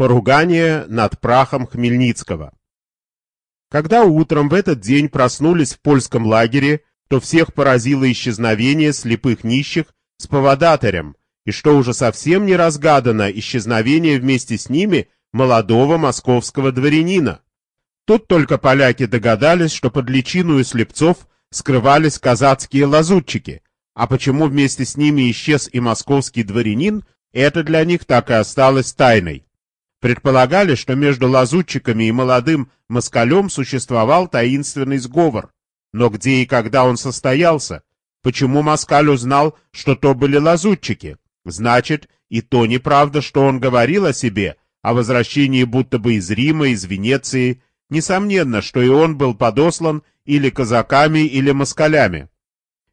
Поругание над прахом Хмельницкого. Когда утром в этот день проснулись в польском лагере, то всех поразило исчезновение слепых нищих с поводатырем, и что уже совсем не разгадано исчезновение вместе с ними молодого московского дворянина. Тут только поляки догадались, что под личиную слепцов скрывались казацкие лазутчики, а почему вместе с ними исчез и московский дворянин, это для них так и осталось тайной. Предполагали, что между лазутчиками и молодым москалем существовал таинственный сговор. Но где и когда он состоялся? Почему москаль узнал, что то были лазутчики? Значит, и то неправда, что он говорил о себе, о возвращении будто бы из Рима, из Венеции. Несомненно, что и он был подослан или казаками, или москалями.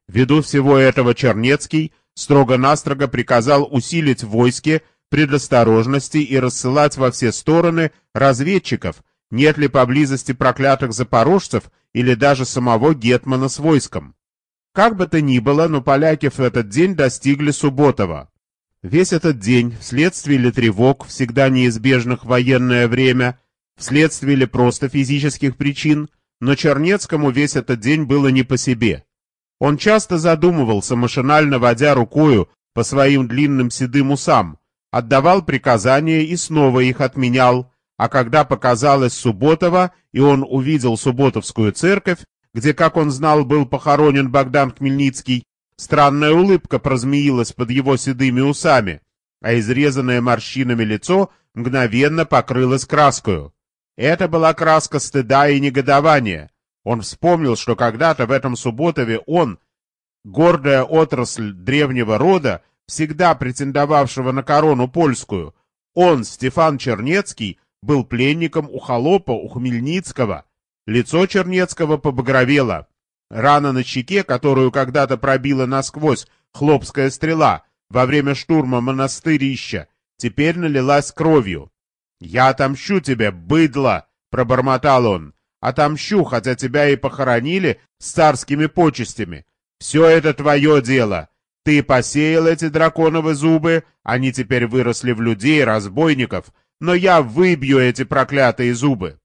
Ввиду всего этого Чернецкий строго-настрого приказал усилить в войске предосторожности и рассылать во все стороны разведчиков, нет ли поблизости проклятых запорожцев или даже самого Гетмана с войском. Как бы то ни было, но поляки в этот день достигли Субботова. Весь этот день, вследствие ли тревог, всегда неизбежных в военное время, вследствие ли просто физических причин, но Чернецкому весь этот день было не по себе. Он часто задумывался, машинально водя рукою по своим длинным седым усам, отдавал приказания и снова их отменял, а когда показалась Субботова, и он увидел Субботовскую церковь, где, как он знал, был похоронен Богдан Хмельницкий, странная улыбка прозмеилась под его седыми усами, а изрезанное морщинами лицо мгновенно покрылось краскою. Это была краска стыда и негодования. Он вспомнил, что когда-то в этом Субботове он, гордая отрасль древнего рода, всегда претендовавшего на корону польскую, он, Стефан Чернецкий, был пленником у холопа, у Хмельницкого. Лицо Чернецкого побагровело. Рана на щеке, которую когда-то пробила насквозь хлопская стрела во время штурма монастырища, теперь налилась кровью. «Я отомщу тебе, быдло!» — пробормотал он. «Отомщу, хотя тебя и похоронили с царскими почестями. Все это твое дело. Ты посеял эти драконовы зубы, они теперь выросли в людей, разбойников, но я выбью эти проклятые зубы.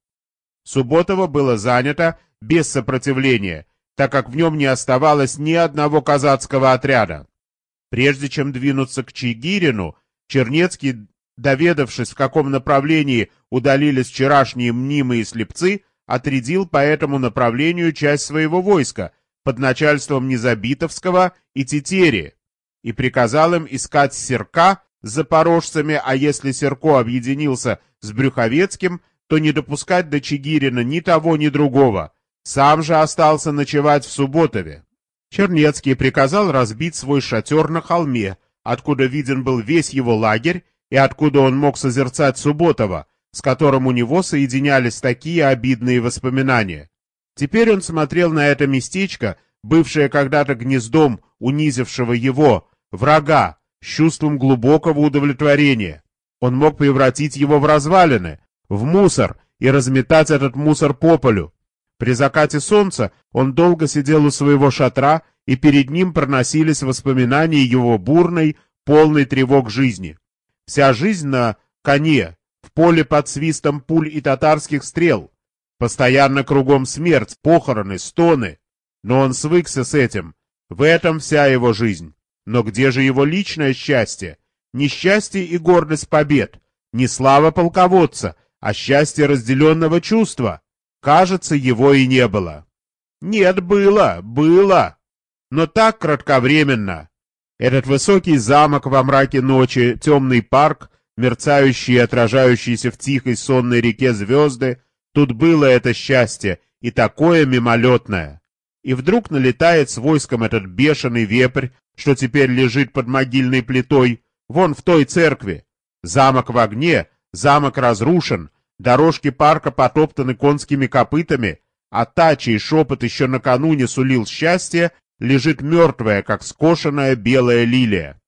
Субботово было занято без сопротивления, так как в нем не оставалось ни одного казацкого отряда. Прежде чем двинуться к Чигирину, Чернецкий, доведавшись, в каком направлении удалились вчерашние мнимые слепцы, отрядил по этому направлению часть своего войска — под начальством Незабитовского и Тетери и приказал им искать Серка с запорожцами, а если Серко объединился с Брюховецким, то не допускать до Чигирина ни того, ни другого. Сам же остался ночевать в Субботове. Чернецкий приказал разбить свой шатер на холме, откуда виден был весь его лагерь и откуда он мог созерцать Субботова, с которым у него соединялись такие обидные воспоминания. Теперь он смотрел на это местечко, бывшее когда-то гнездом унизившего его, врага, с чувством глубокого удовлетворения. Он мог превратить его в развалины, в мусор и разметать этот мусор по полю. При закате солнца он долго сидел у своего шатра, и перед ним проносились воспоминания его бурной, полной тревог жизни. Вся жизнь на коне, в поле под свистом пуль и татарских стрел, Постоянно кругом смерть, похороны, стоны. Но он свыкся с этим. В этом вся его жизнь. Но где же его личное счастье? Не счастье и гордость побед, не слава полководца, а счастье разделенного чувства. Кажется, его и не было. Нет, было, было. Но так кратковременно. Этот высокий замок во мраке ночи, темный парк, мерцающие и отражающиеся в тихой сонной реке звезды — Тут было это счастье, и такое мимолетное. И вдруг налетает с войском этот бешеный вепрь, что теперь лежит под могильной плитой, вон в той церкви. Замок в огне, замок разрушен, дорожки парка потоптаны конскими копытами, а та, чей шепот еще накануне сулил счастье, лежит мертвая, как скошенная белая лилия.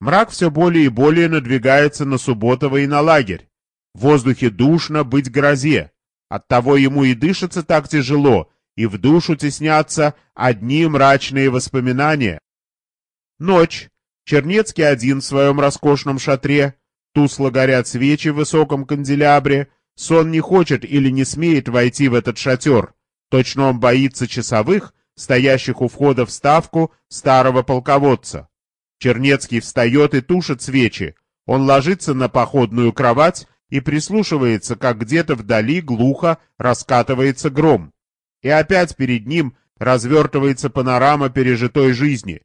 Мрак все более и более надвигается на Субботово и на лагерь. В воздухе душно быть грозе. Оттого ему и дышится так тяжело, и в душу теснятся одни мрачные воспоминания. Ночь. Чернецкий один в своем роскошном шатре. Тусло горят свечи в высоком канделябре. Сон не хочет или не смеет войти в этот шатер. Точно он боится часовых, стоящих у входа в ставку старого полководца. Чернецкий встает и тушит свечи. Он ложится на походную кровать и прислушивается, как где-то вдали глухо раскатывается гром. И опять перед ним развертывается панорама пережитой жизни.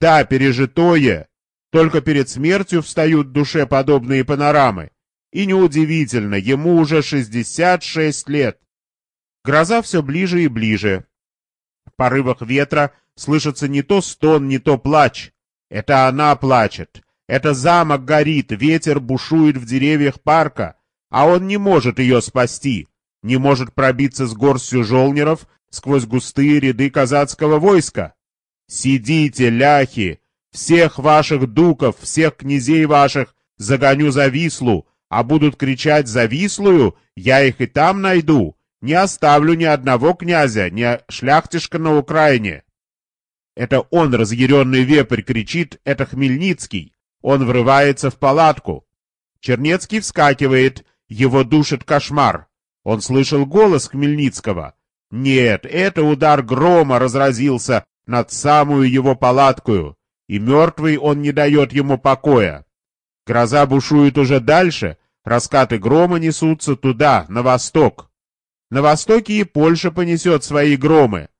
Да, пережитое. Только перед смертью встают в душе подобные панорамы. И неудивительно, ему уже 66 лет. Гроза все ближе и ближе. В порывах ветра слышится не то стон, не то плач. Это она плачет. Это замок горит, ветер бушует в деревьях парка, а он не может ее спасти, не может пробиться с горстью жолнеров сквозь густые ряды казацкого войска. Сидите, ляхи, всех ваших дуков, всех князей ваших загоню за Вислу, а будут кричать за Вислую, я их и там найду, не оставлю ни одного князя, ни шляхтишка на Украине. Это он, разъяренный вепрь, кричит, это Хмельницкий. Он врывается в палатку. Чернецкий вскакивает, его душит кошмар. Он слышал голос Хмельницкого. Нет, это удар грома разразился над самую его палаткою, и мертвый он не дает ему покоя. Гроза бушует уже дальше, раскаты грома несутся туда, на восток. На востоке и Польша понесет свои громы.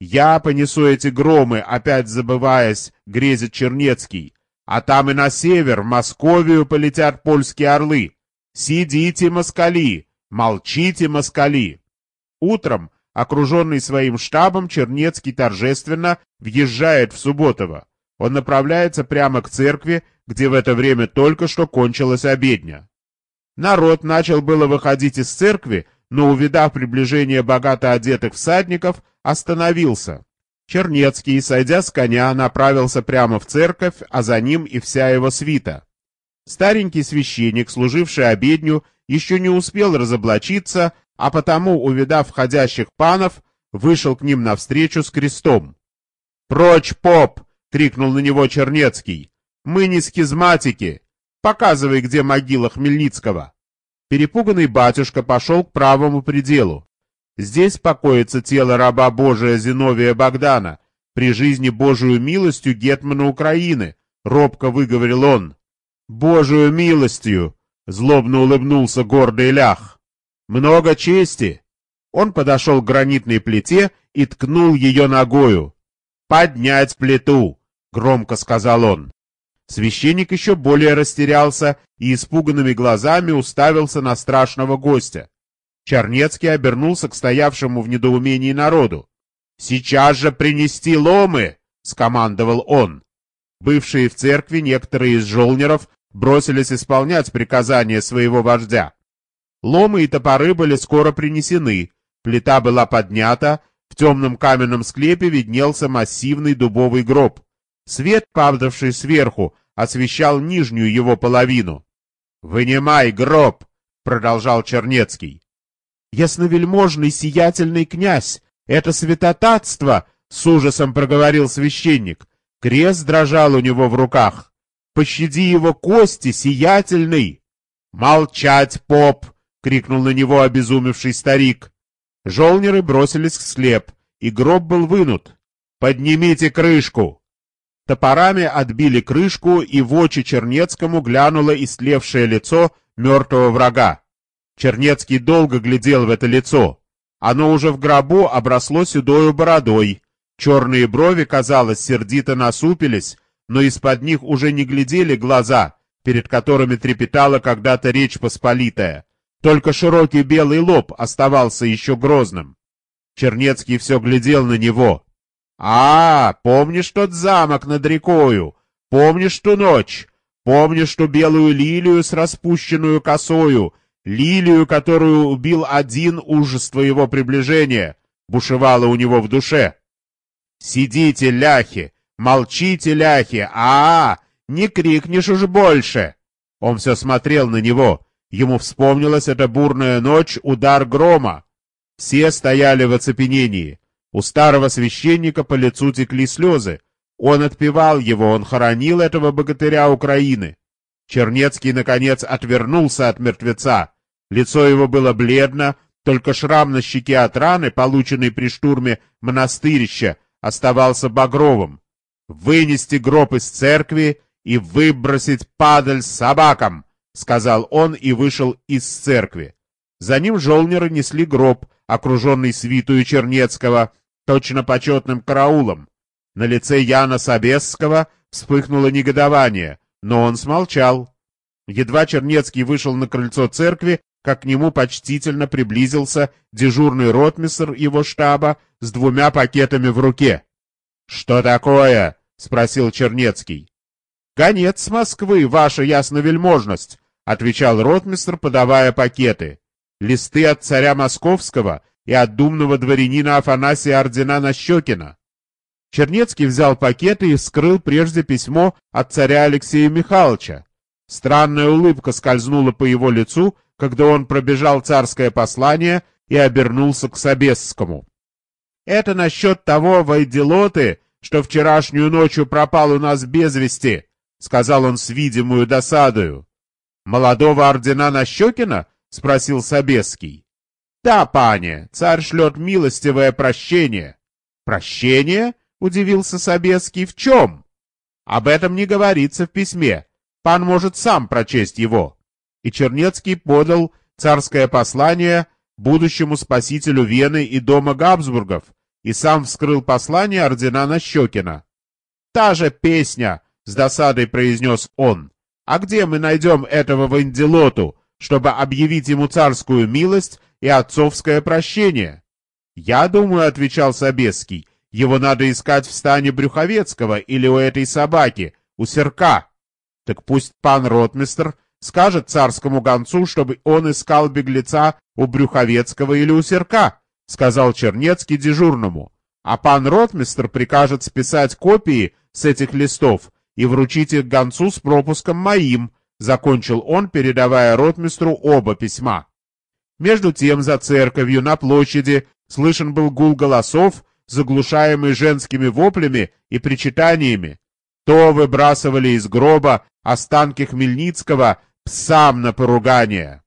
Я понесу эти громы, опять забываясь, грезит Чернецкий. А там и на север, в Московию, полетят польские орлы. Сидите, москали! Молчите, москали! Утром, окруженный своим штабом, Чернецкий торжественно въезжает в Субботово. Он направляется прямо к церкви, где в это время только что кончилась обедня. Народ начал было выходить из церкви, но, увидав приближение богато одетых всадников, остановился. Чернецкий, сойдя с коня, направился прямо в церковь, а за ним и вся его свита. Старенький священник, служивший обедню, еще не успел разоблачиться, а потому, увидав входящих панов, вышел к ним навстречу с крестом. «Прочь, поп!» — крикнул на него Чернецкий. «Мы не схизматики! Показывай, где могила Хмельницкого!» Перепуганный батюшка пошел к правому пределу. Здесь покоится тело раба Божия Зиновия Богдана, при жизни Божию милостью гетмана Украины, робко выговорил он. Божию милостью, злобно улыбнулся гордый лях. Много чести. Он подошел к гранитной плите и ткнул ее ногою. «Поднять плиту!» — громко сказал он. Священник еще более растерялся и испуганными глазами уставился на страшного гостя. Чернецкий обернулся к стоявшему в недоумении народу. «Сейчас же принести ломы!» — скомандовал он. Бывшие в церкви некоторые из жолнеров бросились исполнять приказания своего вождя. Ломы и топоры были скоро принесены, плита была поднята, в темном каменном склепе виднелся массивный дубовый гроб. Свет, падавший сверху, освещал нижнюю его половину. «Вынимай гроб!» — продолжал Чернецкий. «Ясновельможный сиятельный князь! Это святотатство!» — с ужасом проговорил священник. Крест дрожал у него в руках. «Пощади его кости, сиятельный!» «Молчать, поп!» — крикнул на него обезумевший старик. Жолнеры бросились к слеп, и гроб был вынут. «Поднимите крышку!» Топорами отбили крышку, и в очи Чернецкому глянуло истлевшее лицо мертвого врага. Чернецкий долго глядел в это лицо. Оно уже в гробу обросло седою бородой. Черные брови, казалось, сердито насупились, но из-под них уже не глядели глаза, перед которыми трепетала когда-то речь посполитая. Только широкий белый лоб оставался еще грозным. Чернецкий все глядел на него. «А, помнишь тот замок над рекою? Помнишь ту ночь? Помнишь ту белую лилию с распущенную косою, Лилию, которую убил один ужас твоего приближения, бушевала у него в душе. Сидите, ляхи, молчите, ляхи, а, -а, -а не крикнешь уж больше. Он все смотрел на него. Ему вспомнилась эта бурная ночь, удар грома. Все стояли в оцепенении. У старого священника по лицу текли слезы. Он отпевал его, он хоронил этого богатыря Украины. Чернецкий, наконец, отвернулся от мертвеца. Лицо его было бледно, только шрам на щеке от раны, полученный при штурме монастырища, оставался багровым. «Вынести гроб из церкви и выбросить падаль собакам!» — сказал он и вышел из церкви. За ним жолнеры несли гроб, окруженный свитую Чернецкого, точно почетным караулом. На лице Яна Собесского вспыхнуло негодование, но он смолчал. Едва Чернецкий вышел на крыльцо церкви, как к нему почтительно приблизился дежурный ротмистр его штаба с двумя пакетами в руке. «Что такое?» — спросил Чернецкий. «Гонец с Москвы, ваша ясновельможность», — отвечал ротмистр, подавая пакеты. «Листы от царя Московского и от думного дворянина Афанасия Ордена Нащекина». Чернецкий взял пакеты и вскрыл прежде письмо от царя Алексея Михайловича. Странная улыбка скользнула по его лицу, когда он пробежал царское послание и обернулся к Собесскому. «Это насчет того Вайделоты, что вчерашнюю ночью пропал у нас без вести», — сказал он с видимую досадою. «Молодого ордена Нащекина?» — спросил Собесский. «Да, пане, царь шлет милостивое прощение». «Прощение?» — удивился Собеский. «В чем?» «Об этом не говорится в письме. Пан может сам прочесть его». И Чернецкий подал царское послание будущему спасителю Вены и дома Габсбургов, и сам вскрыл послание ордена Нащекина. «Та же песня!» — с досадой произнес он. «А где мы найдем этого Венделоту, чтобы объявить ему царскую милость и отцовское прощение?» «Я думаю», — отвечал Собеский, его надо искать в стане Брюховецкого или у этой собаки, у серка. Так пусть пан ротмистр скажет царскому гонцу, чтобы он искал беглеца у Брюховецкого или у серка, сказал Чернецкий дежурному. А пан ротмистр прикажет списать копии с этих листов и вручить их гонцу с пропуском моим, закончил он, передавая ротмистру оба письма. Между тем за церковью на площади слышен был гул голосов, заглушаемый женскими воплями и причитаниями. То выбрасывали из гроба останки Хмельницкого псам на поругание.